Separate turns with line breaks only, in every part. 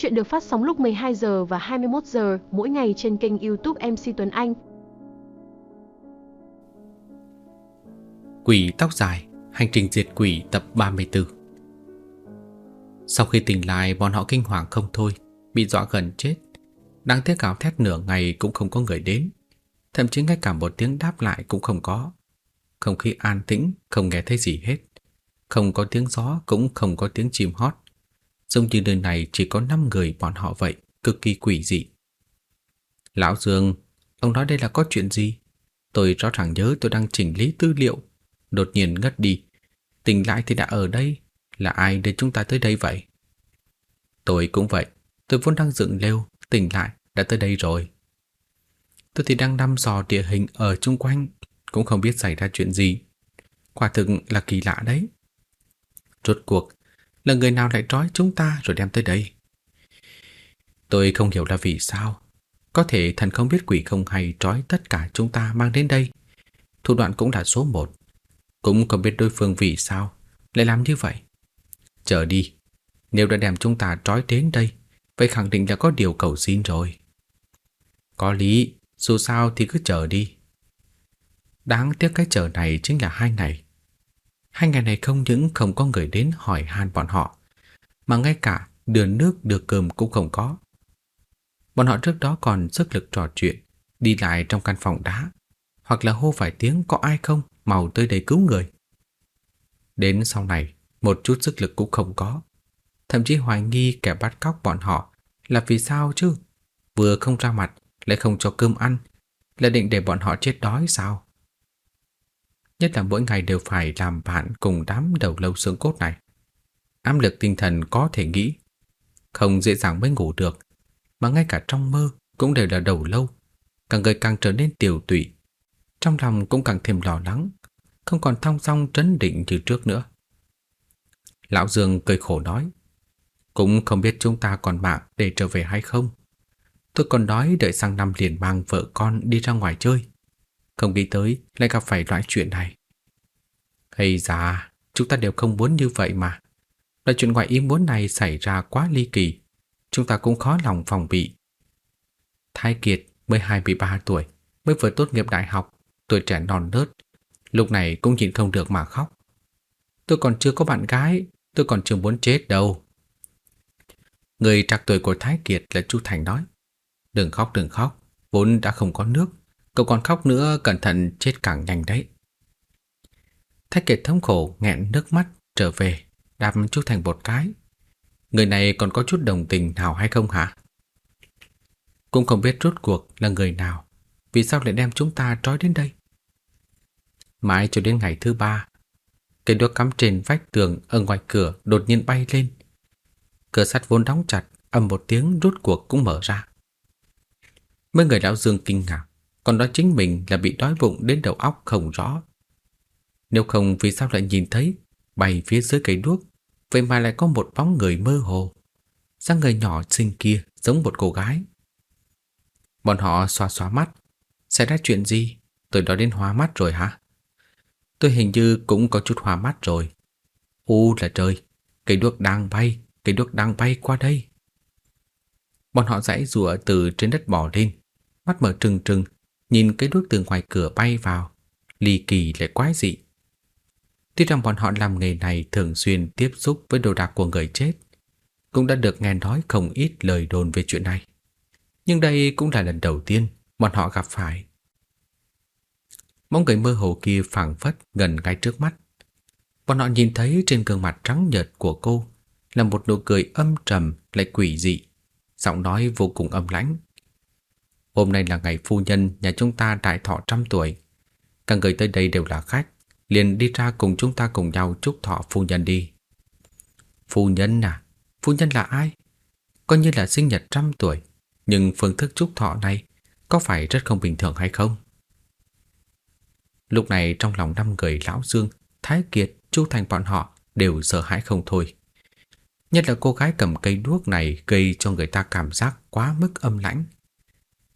Chuyện được phát sóng lúc 12 giờ và 21 giờ mỗi ngày trên kênh YouTube MC Tuấn Anh.
Quỷ tóc dài, hành trình diệt quỷ tập 34 Sau khi tỉnh lại bọn họ kinh hoàng không thôi, bị dọa gần chết. Đáng tiếc gào thét nửa ngày cũng không có người đến. Thậm chí ngay cả một tiếng đáp lại cũng không có. Không khí an tĩnh, không nghe thấy gì hết. Không có tiếng gió cũng không có tiếng chim hót. Giống như nơi này chỉ có 5 người bọn họ vậy, cực kỳ quỷ dị. Lão Dương, ông nói đây là có chuyện gì? Tôi rõ ràng nhớ tôi đang chỉnh lý tư liệu. Đột nhiên ngất đi. Tỉnh lại thì đã ở đây. Là ai đưa chúng ta tới đây vậy? Tôi cũng vậy. Tôi vốn đang dựng lều, tỉnh lại, đã tới đây rồi. Tôi thì đang nằm dò địa hình ở chung quanh, cũng không biết xảy ra chuyện gì. Quả thực là kỳ lạ đấy. Rốt cuộc, là người nào lại trói chúng ta rồi đem tới đây? Tôi không hiểu là vì sao. Có thể thần không biết quỷ không hay trói tất cả chúng ta mang đến đây. Thủ đoạn cũng là số một. Cũng không biết đối phương vì sao lại làm như vậy. Chờ đi, nếu đã đem chúng ta trói đến đây, vậy khẳng định là có điều cầu xin rồi. Có lý, dù sao thì cứ chờ đi. Đáng tiếc cái chờ này chính là hai ngày. Hai ngày này không những không có người đến hỏi han bọn họ, mà ngay cả đưa nước đưa cơm cũng không có. Bọn họ trước đó còn sức lực trò chuyện, đi lại trong căn phòng đá, hoặc là hô vài tiếng có ai không, mau tới đây cứu người. Đến sau này, một chút sức lực cũng không có. Thậm chí hoài nghi kẻ bắt cóc bọn họ là vì sao chứ? Vừa không ra mặt, lại không cho cơm ăn, là định để bọn họ chết đói sao? Nhất là mỗi ngày đều phải làm bạn cùng đám đầu lâu xương cốt này. Áp lực tinh thần có thể nghĩ, không dễ dàng mới ngủ được, mà ngay cả trong mơ cũng đều là đầu lâu, càng người càng trở nên tiểu tụy, trong lòng cũng càng thêm lo lắng, không còn thong dong trấn định như trước nữa. Lão Dương cười khổ nói, cũng không biết chúng ta còn mạng để trở về hay không. Tôi còn nói đợi sang năm liền mang vợ con đi ra ngoài chơi. Không nghĩ tới lại gặp phải loại chuyện này. Hay già chúng ta đều không muốn như vậy mà. Loại chuyện ngoài ý muốn này xảy ra quá ly kỳ. Chúng ta cũng khó lòng phòng bị. Thái Kiệt mới 23 tuổi, mới vừa tốt nghiệp đại học, tuổi trẻ non nớt. Lúc này cũng nhìn không được mà khóc. Tôi còn chưa có bạn gái, tôi còn chưa muốn chết đâu. Người trạc tuổi của Thái Kiệt là Chu Thành nói. Đừng khóc đừng khóc, vốn đã không có nước, cậu còn khóc nữa cẩn thận chết càng nhanh đấy. Thái Kiệt thống khổ nghẹn nước mắt trở về, đạp Chu Thành một cái. Người này còn có chút đồng tình nào hay không hả? Cũng không biết rốt cuộc là người nào, vì sao lại đem chúng ta trói đến đây. Mãi cho đến ngày thứ ba, cây đuốc cắm trên vách tường ở ngoài cửa đột nhiên bay lên. Cửa sắt vốn đóng chặt, âm một tiếng rút cuộc cũng mở ra. Mấy người lão Dương kinh ngạc, còn nói chính mình là bị đói bụng đến đầu óc không rõ. Nếu không vì sao lại nhìn thấy bay phía dưới cây đuốc, vậy mà lại có một bóng người mơ hồ. Sang người nhỏ xinh kia giống một cô gái. Bọn họ xoa xoa mắt. Xảy ra chuyện gì? Tôi đó đến hóa mắt rồi hả? Tôi hình như cũng có chút hóa mắt rồi. U là trời, cây đuốc đang bay, cây đuốc đang bay qua đây. Bọn họ giãy rùa từ trên đất bò lên, mắt mở trừng trừng, nhìn cái đuốc từ ngoài cửa bay vào, ly kỳ lại quái dị. Tuy rằng bọn họ làm nghề này thường xuyên tiếp xúc với đồ đạc của người chết, cũng đã được nghe nói không ít lời đồn về chuyện này. Nhưng đây cũng là lần đầu tiên bọn họ gặp phải. Mong người mơ hồ kia phảng phất gần ngay trước mắt. Bọn họ nhìn thấy trên gương mặt trắng nhợt của cô là một nụ cười âm trầm lại quỷ dị, giọng nói vô cùng âm lãnh. Hôm nay là ngày phu nhân nhà chúng ta đại thọ trăm tuổi. Các người tới đây đều là khách, liền đi ra cùng chúng ta cùng nhau chúc thọ phu nhân đi. Phu nhân à? Phu nhân là ai? Coi như là sinh nhật trăm tuổi, nhưng phương thức chúc thọ này có phải rất không bình thường hay không? Lúc này trong lòng năm người lão Dương, Thái Kiệt, Chu Thành bọn họ đều sợ hãi không thôi. Nhất là cô gái cầm cây đuốc này gây cho người ta cảm giác quá mức âm lãnh,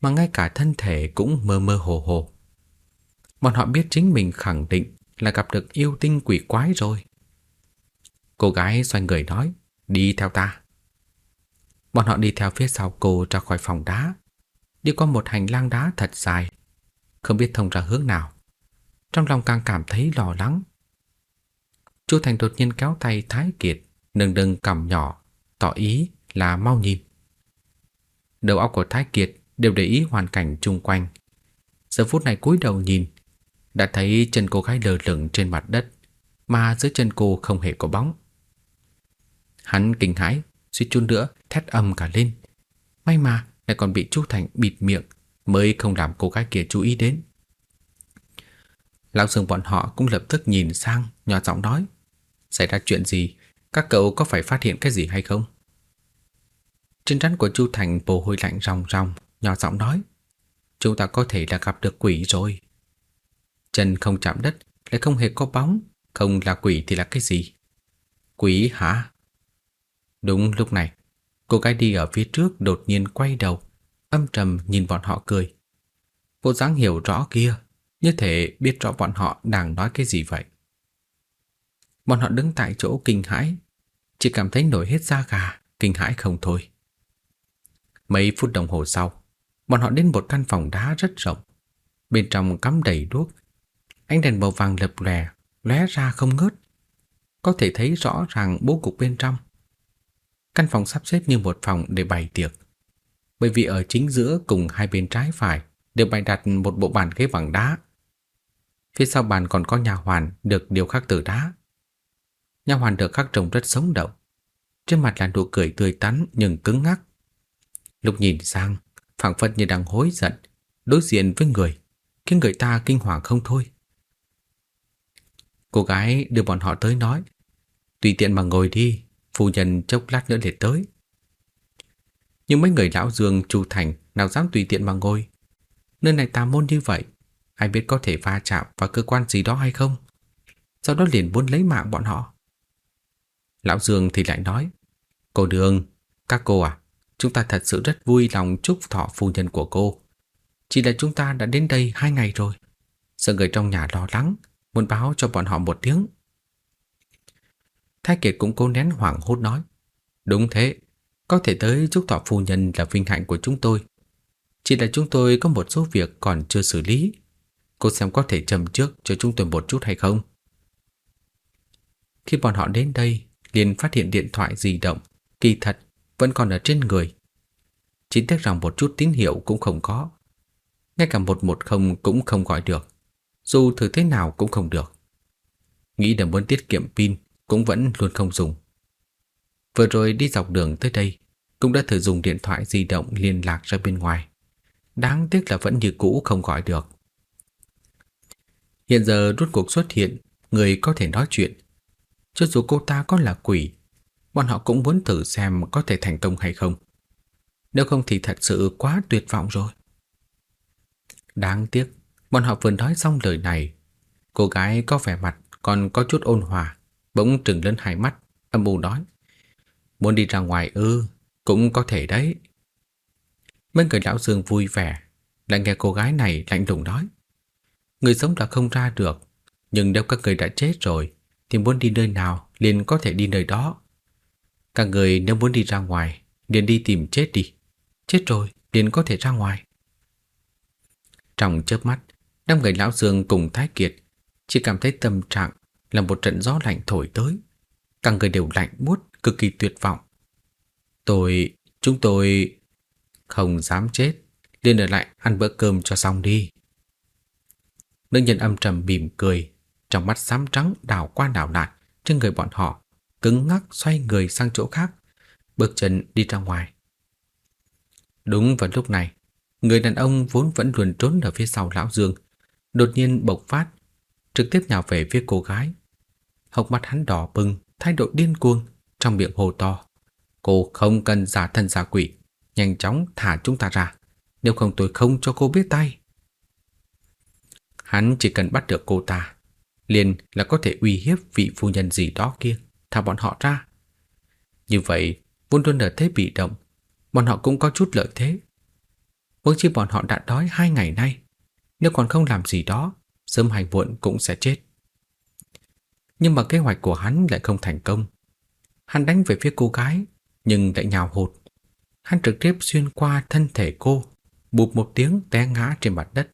mà ngay cả thân thể cũng mơ mơ hồ hồ. Bọn họ biết chính mình khẳng định là gặp được yêu tinh quỷ quái rồi. Cô gái xoay người nói, đi theo ta. Bọn họ đi theo phía sau cô ra khỏi phòng đá, đi qua một hành lang đá thật dài, không biết thông ra hướng nào. Trong lòng càng cảm thấy lo lắng. Chu Thành đột nhiên kéo tay Thái Kiệt, nâng nâng cầm nhỏ, tỏ ý là mau nhìn. Đầu óc của Thái Kiệt đều để ý hoàn cảnh chung quanh. Giờ phút này cúi đầu nhìn, đã thấy chân cô gái lờ lửng trên mặt đất, mà dưới chân cô không hề có bóng. Hắn kinh hãi, suýt chút nữa thét âm cả lên. May mà lại còn bị Chu Thành bịt miệng mới không làm cô gái kia chú ý đến. Lão Dương bọn họ cũng lập tức nhìn sang, nhỏ giọng nói: "Xảy ra chuyện gì? Các cậu có phải phát hiện cái gì hay không?" Trên trán của Chu Thành bồ hôi lạnh ròng ròng, nhỏ giọng nói: "Chúng ta có thể là gặp được quỷ rồi." Chân không chạm đất, lại không hề có bóng, không là quỷ thì là cái gì? Quỷ hả? Đúng lúc này, cô gái đi ở phía trước đột nhiên quay đầu, âm trầm nhìn bọn họ cười. Bộ dáng hiểu rõ kia, như thể biết rõ bọn họ đang nói cái gì vậy. Bọn họ đứng tại chỗ kinh hãi, chỉ cảm thấy nổi hết da gà, kinh hãi không thôi. Mấy phút đồng hồ sau, bọn họ đến một căn phòng đá rất rộng. Bên trong cắm đầy đuốc. Ánh đèn màu vàng lập lè, lóe ra không ngớt. Có thể thấy rõ ràng bố cục bên trong. Căn phòng sắp xếp như một phòng để bày tiệc. Bởi vì ở chính giữa cùng hai bên trái phải đều bày đặt một bộ bàn ghế bằng đá. Phía sau bàn còn có nhà hoàn được điều khắc từ đá. Nhà hoàn được khắc trông rất sống động. Trên mặt là nụ cười tươi tắn nhưng cứng ngắc. Lúc nhìn sang, phảng phất như đang hối giận, đối diện với người, khiến người ta kinh hoàng không thôi. Cô gái đưa bọn họ tới nói, tùy tiện mà ngồi đi, phu nhân chốc lát nữa để tới. Nhưng mấy người lão Dương Chu Thành nào dám tùy tiện mà ngồi. Nơi này tà môn như vậy, ai biết có thể va chạm vào cơ quan gì đó hay không. Sau đó liền muốn lấy mạng bọn họ. Lão Dương thì lại nói, cô đường, các cô à, chúng ta thật sự rất vui lòng chúc thọ phu nhân của cô. Chỉ là chúng ta đã đến đây hai ngày rồi. Sợ người trong nhà lo lắng, muốn báo cho bọn họ một tiếng. Thái Kiệt cũng cố nén hoảng hốt nói. Đúng thế, có thể tới chúc thọ phu nhân là vinh hạnh của chúng tôi. Chỉ là chúng tôi có một số việc còn chưa xử lý. Cô xem có thể chậm trước cho chúng tôi một chút hay không? Khi bọn họ đến đây, liền phát hiện điện thoại di động, kỳ thật, vẫn còn ở trên người. Chỉ tiếc rằng một chút tín hiệu cũng không có. Ngay cả 110 cũng không gọi được. Dù thử thế nào cũng không được. Nghĩ là muốn tiết kiệm pin cũng vẫn luôn không dùng. Vừa rồi đi dọc đường tới đây, cũng đã thử dùng điện thoại di động liên lạc ra bên ngoài. Đáng tiếc là vẫn như cũ không gọi được. Hiện giờ rút cuộc xuất hiện, người có thể nói chuyện. Cho dù cô ta có là quỷ, bọn họ cũng muốn thử xem có thể thành công hay không. Nếu không thì thật sự quá tuyệt vọng rồi. Đáng tiếc, bọn họ vừa nói xong lời này. Cô gái có vẻ mặt còn có chút ôn hòa, bỗng trừng lên hai mắt, âm u nói. Muốn đi ra ngoài ư, cũng có thể đấy. Mấy người lão Dương vui vẻ, lại nghe cô gái này lạnh lùng nói. Người sống là không ra được, nhưng nếu các người đã chết rồi, thì muốn đi nơi nào liền có thể đi nơi đó. Các người nếu muốn đi ra ngoài, liền đi tìm chết đi. Chết rồi, liền có thể ra ngoài. Trong chớp mắt, năm người lão Dương cùng Thái Kiệt chỉ cảm thấy tâm trạng là một trận gió lạnh thổi tới. Cả người đều lạnh buốt, cực kỳ tuyệt vọng. Tôi, chúng tôi không dám chết, liền ở lại ăn bữa cơm cho xong đi. Nữ nhân âm trầm mỉm cười, trong mắt xám trắng đảo qua đảo lại trên người bọn họ, cứng ngắc xoay người sang chỗ khác, bước chân đi ra ngoài. Đúng vào lúc này, người đàn ông vốn vẫn luồn trốn ở phía sau lão Dương, đột nhiên bộc phát, trực tiếp nhào về phía cô gái. Hốc mắt hắn đỏ bừng, thái độ điên cuồng, trong miệng hồ to. Cô không cần giả thân giả quỷ, nhanh chóng thả chúng ta ra, nếu không tôi không cho cô biết tay. Hắn chỉ cần bắt được cô ta, liền là có thể uy hiếp vị phu nhân gì đó kia, thả bọn họ ra. Như vậy, vốn luôn ở thế bị động, bọn họ cũng có chút lợi thế. Vốn chi bọn họ đã đói hai ngày nay, nếu còn không làm gì đó, sớm hay muộn cũng sẽ chết. Nhưng mà kế hoạch của hắn lại không thành công. Hắn đánh về phía cô gái, nhưng lại nhào hụt. hắn trực tiếp xuyên qua thân thể cô, bụp một tiếng té ngã trên mặt đất.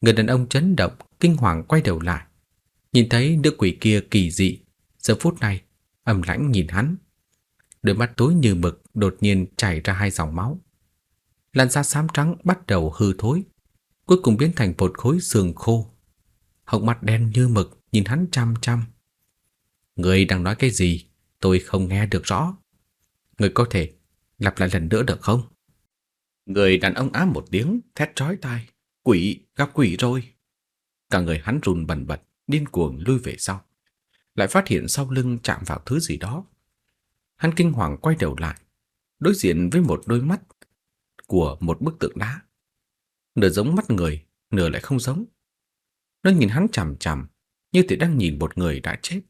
Người đàn ông chấn động, kinh hoàng quay đầu lại. Nhìn thấy nữ quỷ kia kỳ dị, giờ phút này, ẩm lãnh nhìn hắn. Đôi mắt tối như mực đột nhiên chảy ra hai dòng máu. Làn da xám trắng bắt đầu hư thối, cuối cùng biến thành một khối xương khô. họng mắt đen như mực nhìn hắn chăm chăm. Người đang nói cái gì? Tôi không nghe được rõ. Người có thể lặp lại lần nữa được không? Người đàn ông ám một tiếng, thét trói tai. Quỷ, gặp quỷ rồi. Cả người hắn run bần bật, điên cuồng lui về sau. Lại phát hiện sau lưng chạm vào thứ gì đó. Hắn kinh hoàng quay đầu lại, đối diện với một đôi mắt của một bức tượng đá. Nửa giống mắt người, nửa lại không giống. Nó nhìn hắn chằm chằm, như thể đang nhìn một người đã chết.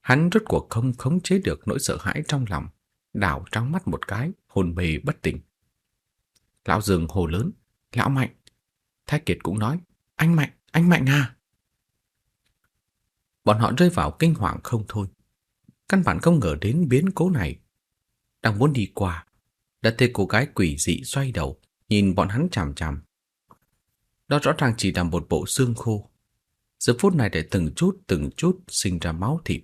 Hắn rốt cuộc không khống chế được nỗi sợ hãi trong lòng, đảo trong mắt một cái, hồn mê bất tỉnh. Lão Dương hồ lớn, lão Mạnh. Thái Kiệt cũng nói, anh Mạnh, anh Mạnh à. Bọn họ rơi vào kinh hoàng không thôi. Căn bản không ngờ đến biến cố này. Đang muốn đi qua, đã thấy cô gái quỷ dị xoay đầu, nhìn bọn hắn chằm chằm. Đó rõ ràng chỉ là một bộ xương khô. Giờ phút này để từng chút từng chút sinh ra máu thịt.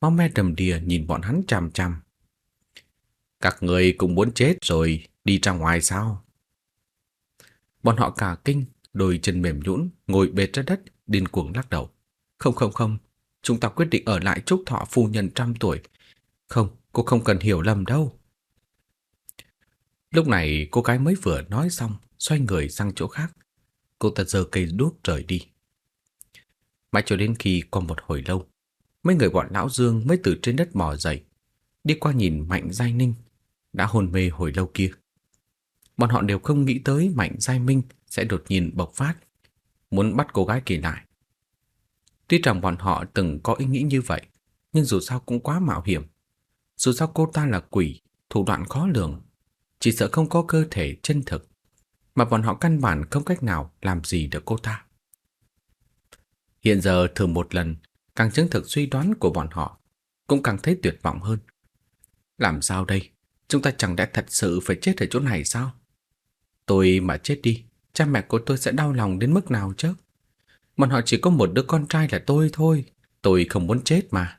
Máu me đầm đìa nhìn bọn hắn chằm chằm. Các người cũng muốn chết rồi, đi ra ngoài sao? Bọn họ cả kinh, đôi chân mềm nhũn, ngồi bệt ra đất, điên cuồng lắc đầu. Không không không, chúng ta quyết định ở lại chúc thọ phu nhân trăm tuổi. Không, cô không cần hiểu lầm đâu. Lúc này cô gái mới vừa nói xong, xoay người sang chỗ khác. Cô ta giơ cây đuốc rời đi. Mãi cho đến khi qua một hồi lâu, mấy người bọn lão Dương mới từ trên đất mò dậy, đi qua nhìn Mạnh Giai Ninh, đã hôn mê hồi lâu kia. Bọn họ đều không nghĩ tới Mạnh Giai Minh sẽ đột nhiên bộc phát, muốn bắt cô gái kỳ lại. Tuy rằng bọn họ từng có ý nghĩ như vậy, nhưng dù sao cũng quá mạo hiểm. Dù sao cô ta là quỷ, thủ đoạn khó lường, chỉ sợ không có cơ thể chân thực, mà bọn họ căn bản không cách nào làm gì được cô ta. Hiện giờ thử một lần, càng chứng thực suy đoán của bọn họ, cũng càng thấy tuyệt vọng hơn. Làm sao đây? Chúng ta chẳng lẽ thật sự phải chết ở chỗ này sao? Tôi mà chết đi, cha mẹ của tôi sẽ đau lòng đến mức nào chứ? Bọn họ chỉ có một đứa con trai là tôi thôi, tôi không muốn chết mà.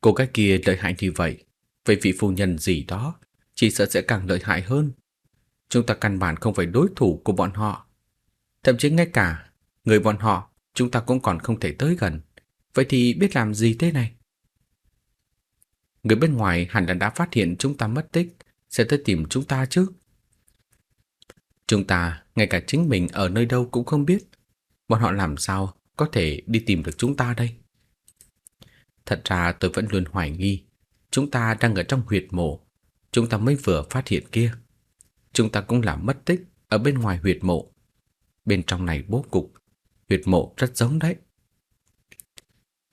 Cô gái kia lợi hại như vậy, vậy vị phu nhân gì đó chỉ sợ sẽ càng lợi hại hơn. Chúng ta căn bản không phải đối thủ của bọn họ. Thậm chí ngay cả người bọn họ chúng ta cũng còn không thể tới gần. Vậy thì biết làm gì thế này? Người bên ngoài hẳn là đã phát hiện chúng ta mất tích, sẽ tới tìm chúng ta chứ. Chúng ta, ngay cả chính mình ở nơi đâu cũng không biết. Bọn họ làm sao có thể đi tìm được chúng ta đây? Thật ra tôi vẫn luôn hoài nghi, chúng ta đang ở trong huyệt mộ, chúng ta mới vừa phát hiện kia. Chúng ta cũng làm mất tích ở bên ngoài huyệt mộ. Bên trong này bố cục, huyệt mộ rất giống đấy.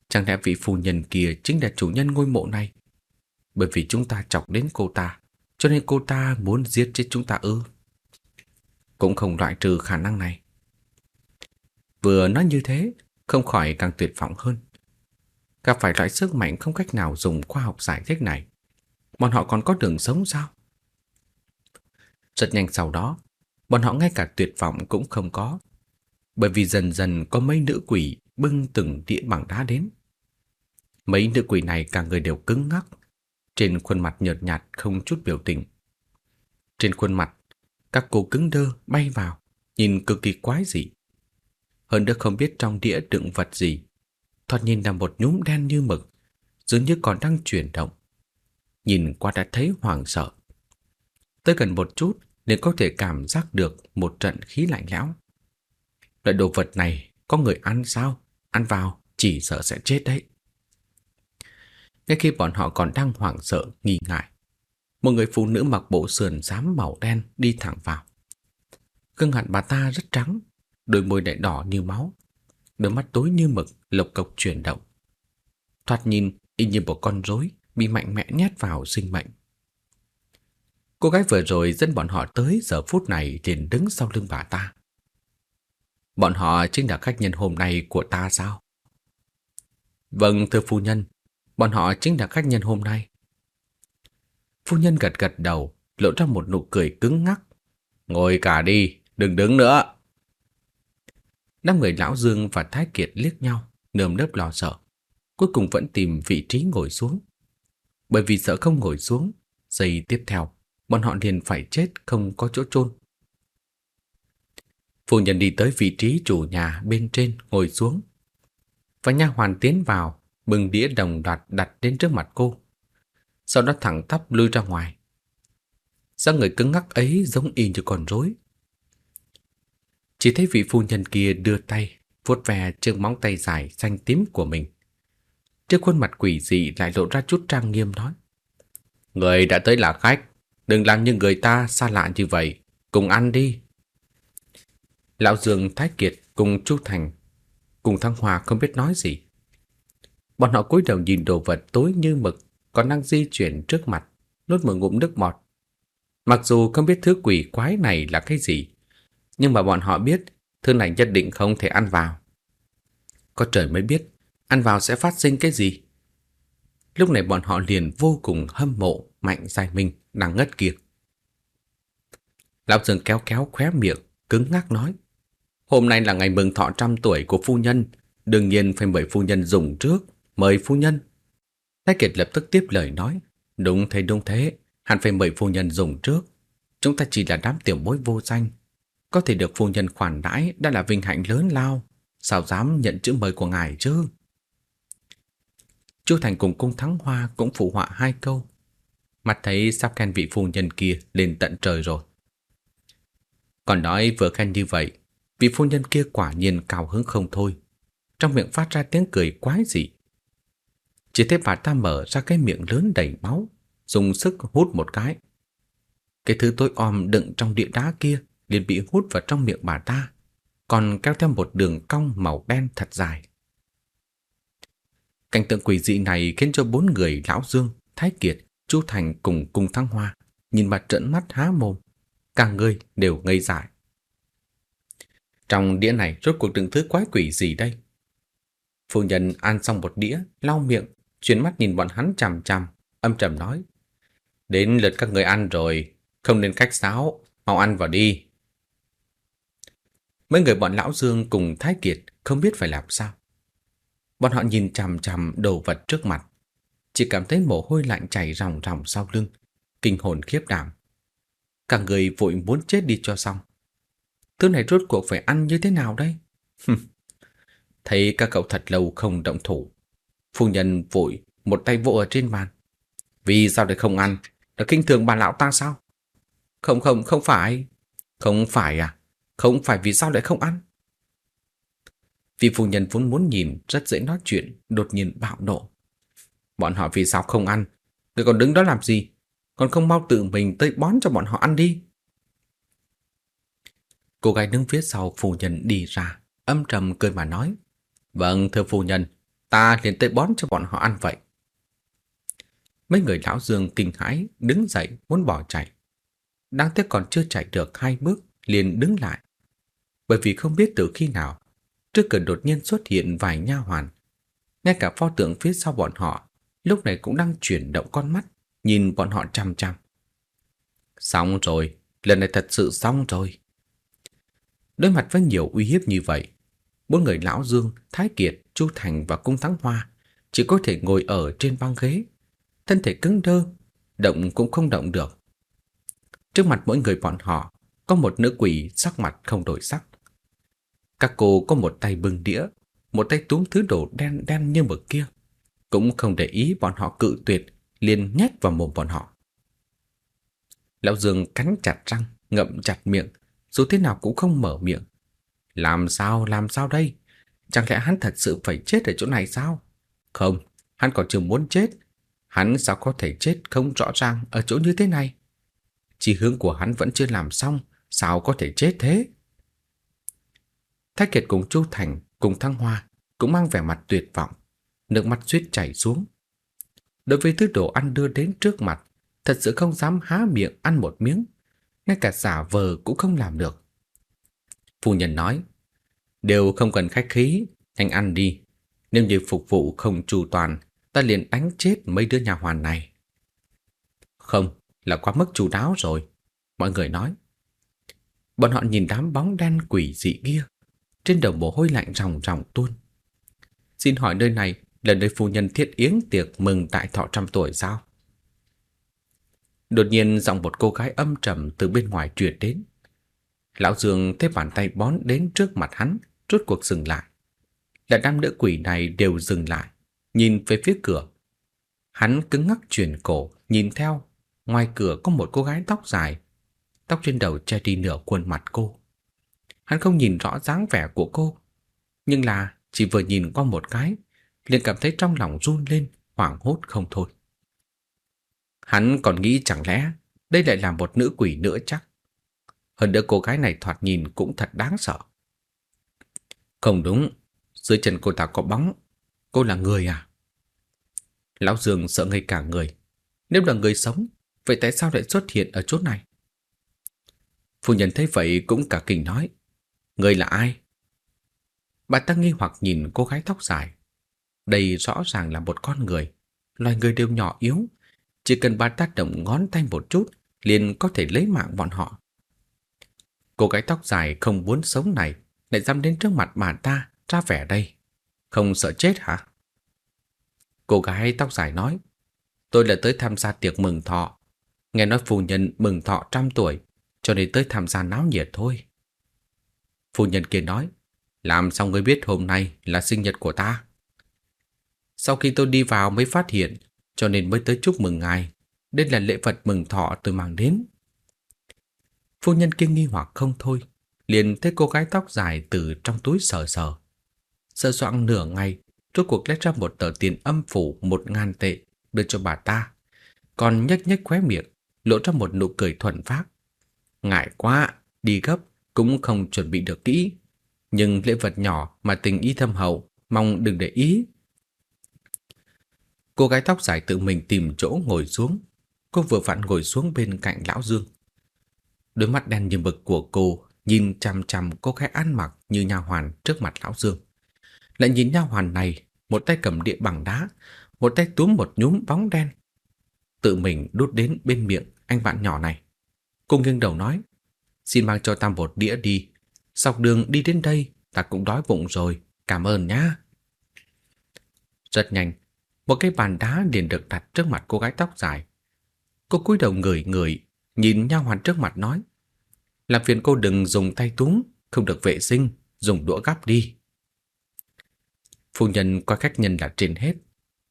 Chẳng lẽ vị phu nhân kia chính là chủ nhân ngôi mộ này? Bởi vì chúng ta chọc đến cô ta, cho nên cô ta muốn giết chết chúng ta ư? Cũng không loại trừ khả năng này. Vừa nói như thế, không khỏi càng tuyệt vọng hơn. Gặp phải loại sức mạnh không cách nào dùng khoa học giải thích này. Bọn họ còn có đường sống sao? Rất nhanh sau đó, bọn họ ngay cả tuyệt vọng cũng không có. Bởi vì dần dần có mấy nữ quỷ bưng từng đĩa bằng đá đến. Mấy nữ quỷ này cả người đều cứng ngắc, trên khuôn mặt nhợt nhạt không chút biểu tình. Trên khuôn mặt, các cô cứng đơ bay vào, nhìn cực kỳ quái dị. Hơn nữa không biết trong đĩa đựng vật gì, thoạt nhìn là một nhúm đen như mực, dường như còn đang chuyển động. Nhìn qua đã thấy hoảng sợ. Tới gần một chút nên có thể cảm giác được một trận khí lạnh lẽo. Loại đồ vật này có người ăn sao? Ăn vào chỉ sợ sẽ chết đấy. Ngay khi bọn họ còn đang hoảng sợ, nghi ngại, một người phụ nữ mặc bộ sườn xám màu đen đi thẳng vào. Gương mặt bà ta rất trắng, đôi môi lại đỏ như máu, đôi mắt tối như mực, lộc cộc chuyển động. Thoạt nhìn y như một con rối bị mạnh mẽ nhét vào sinh mệnh. Cô gái vừa rồi dẫn bọn họ tới giờ phút này liền đứng sau lưng bà ta. Bọn họ chính là khách nhân hôm nay của ta sao? Vâng, thưa phu nhân, bọn họ chính là khách nhân hôm nay. Phu nhân gật gật đầu, lộ ra một nụ cười cứng ngắc. Ngồi cả đi, đừng đứng nữa. Năm người lão Dương và Thái Kiệt liếc nhau, nơm nớp lo sợ. Cuối cùng vẫn tìm vị trí ngồi xuống. Bởi vì sợ không ngồi xuống, giây tiếp theo, bọn họ liền phải chết không có chỗ chôn. Phu nhân đi tới vị trí chủ nhà bên trên ngồi xuống. Và nha hoàn tiến vào, bưng đĩa đồng đoạt đặt đến trước mặt cô. Sau đó thẳng tắp lui ra ngoài. Sao người cứng ngắc ấy giống y như con rối. Chỉ thấy vị phu nhân kia đưa tay, vuốt ve chiếc móng tay dài xanh tím của mình. Trước khuôn mặt quỷ dị lại lộ ra chút trang nghiêm nói. Người đã tới là khách, đừng làm như người ta xa lạ như vậy, cùng ăn đi. Lão Dương Thái Kiệt cùng Chu Thành, cùng Thăng Hòa không biết nói gì. Bọn họ cúi đầu nhìn đồ vật tối như mực còn đang di chuyển trước mặt, nuốt một ngụm nước bọt. Mặc dù không biết thứ quỷ quái này là cái gì, nhưng mà bọn họ biết thứ này nhất định không thể ăn vào. Có trời mới biết ăn vào sẽ phát sinh cái gì. Lúc này bọn họ liền vô cùng hâm mộ Mạnh Giai Minh đang ngất kia. Lão Dương kéo kéo khóe miệng, cứng ngắc nói. Hôm nay là ngày mừng thọ trăm tuổi của phu nhân, đương nhiên phải mời phu nhân dùng trước, mời phu nhân. Thái Kiệt lập tức tiếp lời nói, đúng thế đúng thế, hẳn phải mời phu nhân dùng trước. Chúng ta chỉ là đám tiểu bối vô danh, có thể được phu nhân khoản đãi đã là vinh hạnh lớn lao, sao dám nhận chữ mời của ngài chứ? Chu Thành cùng cung thắng hoa cũng phụ họa hai câu. Mặt thấy sắp khen vị phu nhân kia lên tận trời rồi. Còn nói vừa khen như vậy, vị phu nhân kia quả nhiên cao hứng không thôi. Trong miệng phát ra tiếng cười quái dị. Chỉ thấy bà ta mở ra cái miệng lớn đầy máu, dùng sức hút một cái. Cái thứ tối om đựng trong địa đá kia liền bị hút vào trong miệng bà ta, còn kéo theo một đường cong màu đen thật dài. Cảnh tượng quỷ dị này khiến cho bốn người Lão Dương, Thái Kiệt, Chu Thành cùng cùng Thăng Hoa nhìn mặt trợn mắt há mồm, cả người đều ngây dại. Trong đĩa này rốt cuộc đựng thứ quái quỷ gì đây? Phu nhân ăn xong một đĩa, lau miệng, chuyển mắt nhìn bọn hắn chằm chằm, âm trầm nói: "Đến lượt các người ăn rồi, không nên cách sáo, mau ăn vào đi." Mấy người bọn lão Dương cùng Thái Kiệt không biết phải làm sao. Bọn họ nhìn chằm chằm đồ vật trước mặt, chỉ cảm thấy mồ hôi lạnh chảy ròng ròng sau lưng, kinh hồn khiếp đảm. Cả người vội muốn chết đi cho xong. Thứ này rốt cuộc phải ăn như thế nào đây? Thấy các cậu thật lâu không động thủ. Phu nhân vội một tay vỗ ở trên bàn. Vì sao lại không ăn? Là kinh thường bà lão ta sao? Không không, không phải. Không phải à? Không phải vì sao lại không ăn? Vì phu nhân vốn muốn nhìn rất dễ nói chuyện, đột nhiên bạo nộ. Bọn họ vì sao không ăn? Người còn đứng đó làm gì? Còn không mau tự mình tới bón cho bọn họ ăn đi. Cô gái đứng phía sau phu nhân đi ra, âm trầm cười mà nói. Vâng, thưa phu nhân, ta liền tới bón cho bọn họ ăn vậy. Mấy người lão dương kinh hãi, đứng dậy muốn bỏ chạy. Đáng tiếc còn chưa chạy được hai bước, liền đứng lại. Bởi vì không biết từ khi nào, trước cửa đột nhiên xuất hiện vài nha hoàn. Ngay cả pho tượng phía sau bọn họ, lúc này cũng đang chuyển động con mắt, nhìn bọn họ chăm chăm. Xong rồi, lần này thật sự xong rồi. Đối mặt với nhiều uy hiếp như vậy, bốn người lão Dương, Thái Kiệt, Chu Thành và Cung Thắng Hoa chỉ có thể ngồi ở trên băng ghế, thân thể cứng đơ, động cũng không động được. Trước mặt mỗi người bọn họ có một nữ quỷ sắc mặt không đổi sắc. Các cô có một tay bưng đĩa, một tay túm thứ đồ đen đen như mực kia, cũng không để ý bọn họ cự tuyệt, liền nhét vào mồm bọn họ. Lão Dương cắn chặt răng, ngậm chặt miệng, dù thế nào cũng không mở miệng. Làm sao, làm sao đây? Chẳng lẽ hắn thật sự phải chết ở chỗ này sao? Không, hắn còn chưa muốn chết. Hắn sao có thể chết không rõ ràng ở chỗ như thế này? Chỉ hướng của hắn vẫn chưa làm xong, sao có thể chết thế? Thái Kiệt cùng Chu Thành cùng Thăng Hoa cũng mang vẻ mặt tuyệt vọng, nước mắt suýt chảy xuống. Đối với thứ đồ ăn đưa đến trước mặt, thật sự không dám há miệng ăn một miếng, ngay cả giả vờ cũng không làm được. Phu nhân nói, đều không cần khách khí, anh ăn đi. Nếu như phục vụ không chu toàn, ta liền đánh chết mấy đứa nhà hoàn này. Không, là quá mức chu đáo rồi, mọi người nói. Bọn họ nhìn đám bóng đen quỷ dị kia, trên đầu mồ hôi lạnh ròng ròng tuôn. Xin hỏi nơi này là nơi phu nhân thiết yến tiệc mừng tại thọ trăm tuổi sao? Đột nhiên giọng một cô gái âm trầm từ bên ngoài truyền đến. Lão Dương thấy bàn tay bón đến trước mặt hắn, rốt cuộc dừng lại. Là đám nữ quỷ này đều dừng lại, nhìn về phía cửa. Hắn cứng ngắc chuyển cổ, nhìn theo. Ngoài cửa có một cô gái tóc dài, tóc trên đầu che đi nửa khuôn mặt cô. Hắn không nhìn rõ dáng vẻ của cô, nhưng là chỉ vừa nhìn qua một cái, liền cảm thấy trong lòng run lên, hoảng hốt không thôi. Hắn còn nghĩ chẳng lẽ đây lại là một nữ quỷ nữa chắc. Hơn nữa cô gái này thoạt nhìn cũng thật đáng sợ. Không đúng, dưới chân cô ta có bóng. Cô là người à? Lão Dương sợ ngây cả người. Nếu là người sống, vậy tại sao lại xuất hiện ở chỗ này? Phu nhân thấy vậy cũng cả kinh nói. Người là ai? Bà ta nghi hoặc nhìn cô gái tóc dài. Đây rõ ràng là một con người. Loài người đều nhỏ yếu. Chỉ cần bà ta động ngón tay một chút, liền có thể lấy mạng bọn họ. Cô gái tóc dài không muốn sống này lại dám đến trước mặt bà ta ra vẻ đây. Không sợ chết hả? Cô gái tóc dài nói Tôi là tới tham gia tiệc mừng thọ. Nghe nói phu nhân mừng thọ trăm tuổi cho nên tới tham gia náo nhiệt thôi. Phu nhân kia nói Làm sao ngươi biết hôm nay là sinh nhật của ta? Sau khi tôi đi vào mới phát hiện cho nên mới tới chúc mừng ngài. Đây là lễ vật mừng thọ tôi mang đến. Phu nhân kia nghi hoặc không thôi, liền thấy cô gái tóc dài từ trong túi sờ sờ. Sờ soạn nửa ngày, rốt cuộc lấy ra một tờ tiền âm phủ một ngàn tệ đưa cho bà ta. Còn nhếch nhếch khóe miệng, lộ ra một nụ cười thuần phát. Ngại quá, đi gấp, cũng không chuẩn bị được kỹ. Nhưng lễ vật nhỏ mà tình ý thâm hậu, mong đừng để ý. Cô gái tóc dài tự mình tìm chỗ ngồi xuống. Cô vừa vặn ngồi xuống bên cạnh lão Dương. Đôi mắt đen như mực của cô nhìn chằm chằm cô gái ăn mặc như nha hoàn trước mặt lão Dương. Lại nhìn nha hoàn này, một tay cầm địa bằng đá, một tay túm một nhúm bóng đen. Tự mình đút đến bên miệng anh bạn nhỏ này. Cô nghiêng đầu nói, xin mang cho ta một đĩa đi. dọc đường đi đến đây, ta cũng đói bụng rồi, cảm ơn nhá. Rất nhanh, một cái bàn đá liền được đặt trước mặt cô gái tóc dài. Cô cúi đầu ngửi ngửi, nhìn nha hoàn trước mặt nói, làm phiền cô đừng dùng tay túm, không được vệ sinh, dùng đũa gắp đi. Phu nhân coi khách nhân là trên hết.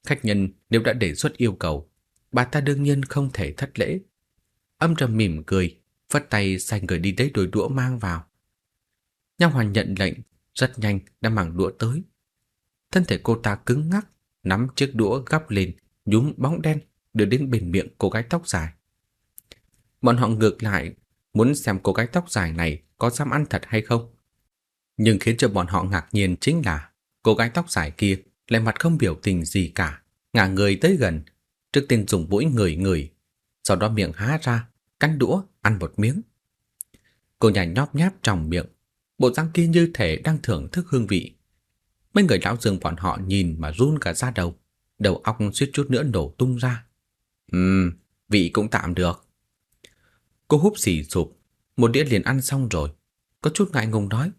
Khách nhân nếu đã đề xuất yêu cầu, bà ta đương nhiên không thể thất lễ. Âm trầm mỉm cười, phất tay sai người đi lấy đôi đũa mang vào. Nha hoàn nhận lệnh, rất nhanh đã mang đũa tới. Thân thể cô ta cứng ngắc, nắm chiếc đũa gắp lên, nhúm bóng đen đưa đến bên miệng cô gái tóc dài. Bọn họ ngược lại, muốn xem cô gái tóc dài này có dám ăn thật hay không. Nhưng khiến cho bọn họ ngạc nhiên chính là cô gái tóc dài kia lại mặt không biểu tình gì cả, ngả người tới gần, trước tiên dùng mũi người người sau đó miệng há ra, cắn đũa, ăn một miếng. Cô nhảy nhóp nháp trong miệng, bộ răng kia như thể đang thưởng thức hương vị. Mấy người lão dương bọn họ nhìn mà run cả da đầu, đầu óc suýt chút nữa nổ tung ra. Ừm, vị cũng tạm được. Cô húp xì sụp, một đĩa liền ăn xong rồi. Có chút ngại ngùng nói.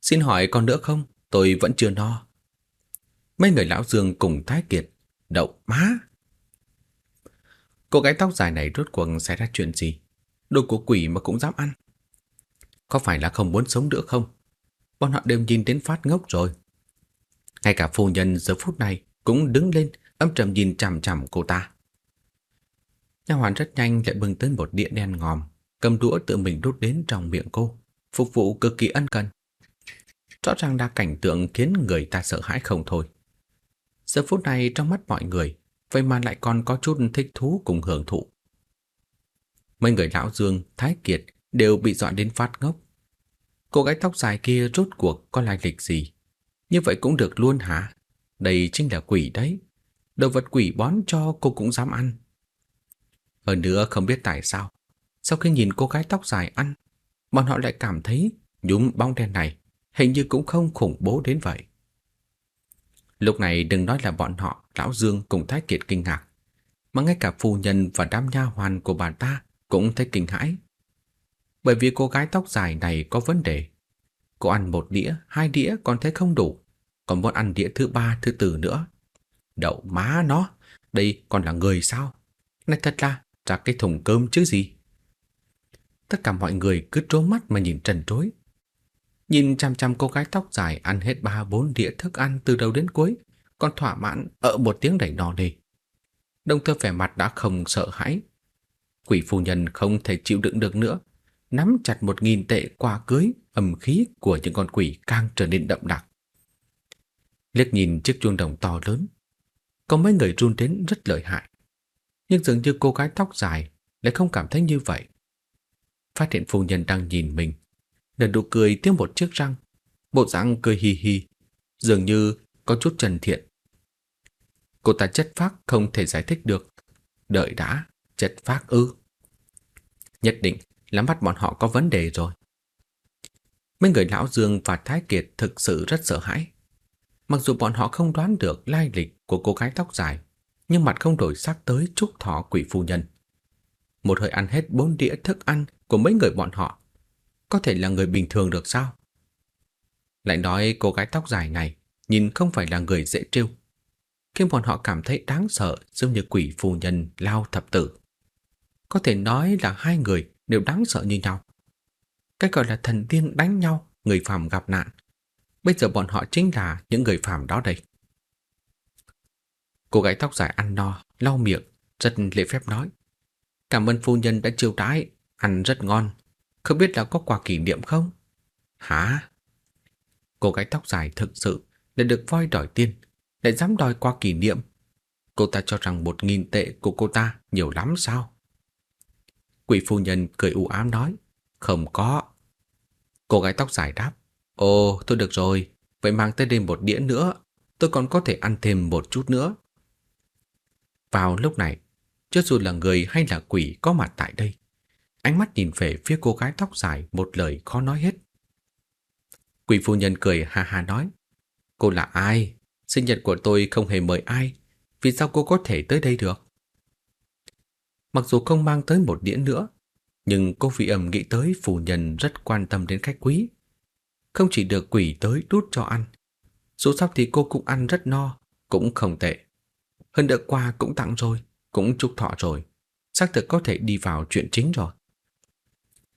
Xin hỏi còn nữa không? Tôi vẫn chưa no. Mấy người lão Dương cùng Thái Kiệt. Đậu má! Cô gái tóc dài này rốt cuộc xảy ra chuyện gì? Đồ của quỷ mà cũng dám ăn. Có phải là không muốn sống nữa không? Bọn họ đều nhìn đến phát ngốc rồi. Ngay cả phu nhân giờ phút này cũng đứng lên âm trầm nhìn chằm chằm cô ta. Nha hoàn rất nhanh lại bưng tới một đĩa đen ngòm, cầm đũa tự mình đút đến trong miệng cô, phục vụ cực kỳ ân cần. Rõ ràng là cảnh tượng khiến người ta sợ hãi không thôi. Giờ phút này trong mắt mọi người, vậy mà lại còn có chút thích thú cùng hưởng thụ. Mấy người lão Dương, Thái Kiệt đều bị dọa đến phát ngốc. Cô gái tóc dài kia rốt cuộc có lai lịch gì? Như vậy cũng được luôn hả? Đây chính là quỷ đấy. Đồ vật quỷ bón cho cô cũng dám ăn. Hơn nữa không biết tại sao, sau khi nhìn cô gái tóc dài ăn, bọn họ lại cảm thấy nhúm bóng đen này hình như cũng không khủng bố đến vậy. Lúc này đừng nói là bọn họ, Lão Dương cùng Thái Kiệt kinh ngạc. mà ngay cả phu nhân và đám nha hoàn của bà ta cũng thấy kinh hãi. Bởi vì cô gái tóc dài này có vấn đề. Cô ăn một đĩa, hai đĩa còn thấy không đủ, còn muốn ăn đĩa thứ ba, thứ tư nữa. Đậu má nó, đây còn là người sao? Này thật là, trả cái thùng cơm chứ gì? Tất cả mọi người cứ trố mắt mà nhìn trần trối. Nhìn chăm chăm cô gái tóc dài ăn hết ba bốn đĩa thức ăn từ đầu đến cuối, còn thỏa mãn ở một tiếng đẩy nò nề. Đồng thời vẻ mặt đã không sợ hãi. Quỷ phu nhân không thể chịu đựng được nữa, nắm chặt một nghìn tệ quà cưới, âm khí của những con quỷ càng trở nên đậm đặc. Liếc nhìn chiếc chuông đồng to lớn, có mấy người run đến rất lợi hại. Nhưng dường như cô gái tóc dài lại không cảm thấy như vậy. Phát hiện phu nhân đang nhìn mình, nở nụ cười tiếc một chiếc răng, bộ dạng cười hì hì, dường như có chút trần thiện. Cô ta chất phác không thể giải thích được. Đợi đã, chất phác ư. Nhất định là mắt bọn họ có vấn đề rồi. Mấy người Lão Dương và Thái Kiệt thực sự rất sợ hãi. Mặc dù bọn họ không đoán được lai lịch của cô gái tóc dài, nhưng mặt không đổi sắc tới chúc thọ quỷ phu nhân. Một hơi ăn hết bốn đĩa thức ăn của mấy người bọn họ, có thể là người bình thường được sao? Lại nói cô gái tóc dài này nhìn không phải là người dễ trêu, khiến bọn họ cảm thấy đáng sợ giống như quỷ phu nhân lao thập tử. Có thể nói là hai người đều đáng sợ như nhau. Cái gọi là thần tiên đánh nhau, người phàm gặp nạn. Bây giờ bọn họ chính là những người phàm đó đây. Cô gái tóc dài ăn no, lau miệng, rất lễ phép nói. Cảm ơn phu nhân đã chiêu đãi, ăn rất ngon. Không biết là có quà kỷ niệm không? Hả? Cô gái tóc dài thực sự đã được voi đòi tiên, lại dám đòi quà kỷ niệm. Cô ta cho rằng một nghìn tệ của cô ta nhiều lắm sao? Quỷ phu nhân cười u ám nói, không có. Cô gái tóc dài đáp, ồ thôi được rồi, vậy mang tới đây một đĩa nữa, tôi còn có thể ăn thêm một chút nữa. Vào lúc này, cho dù là người hay là quỷ có mặt tại đây, ánh mắt nhìn về phía cô gái tóc dài một lời khó nói hết. Quỷ phu nhân cười ha ha nói, cô là ai? Sinh nhật của tôi không hề mời ai, vì sao cô có thể tới đây được? Mặc dù không mang tới một đĩa nữa, nhưng cô vị ẩm nghĩ tới phu nhân rất quan tâm đến khách quý. Không chỉ được quỷ tới đút cho ăn, dù sao thì cô cũng ăn rất no, cũng không tệ. Hơn đợt qua cũng tặng rồi, cũng chúc thọ rồi, xác thực có thể đi vào chuyện chính rồi.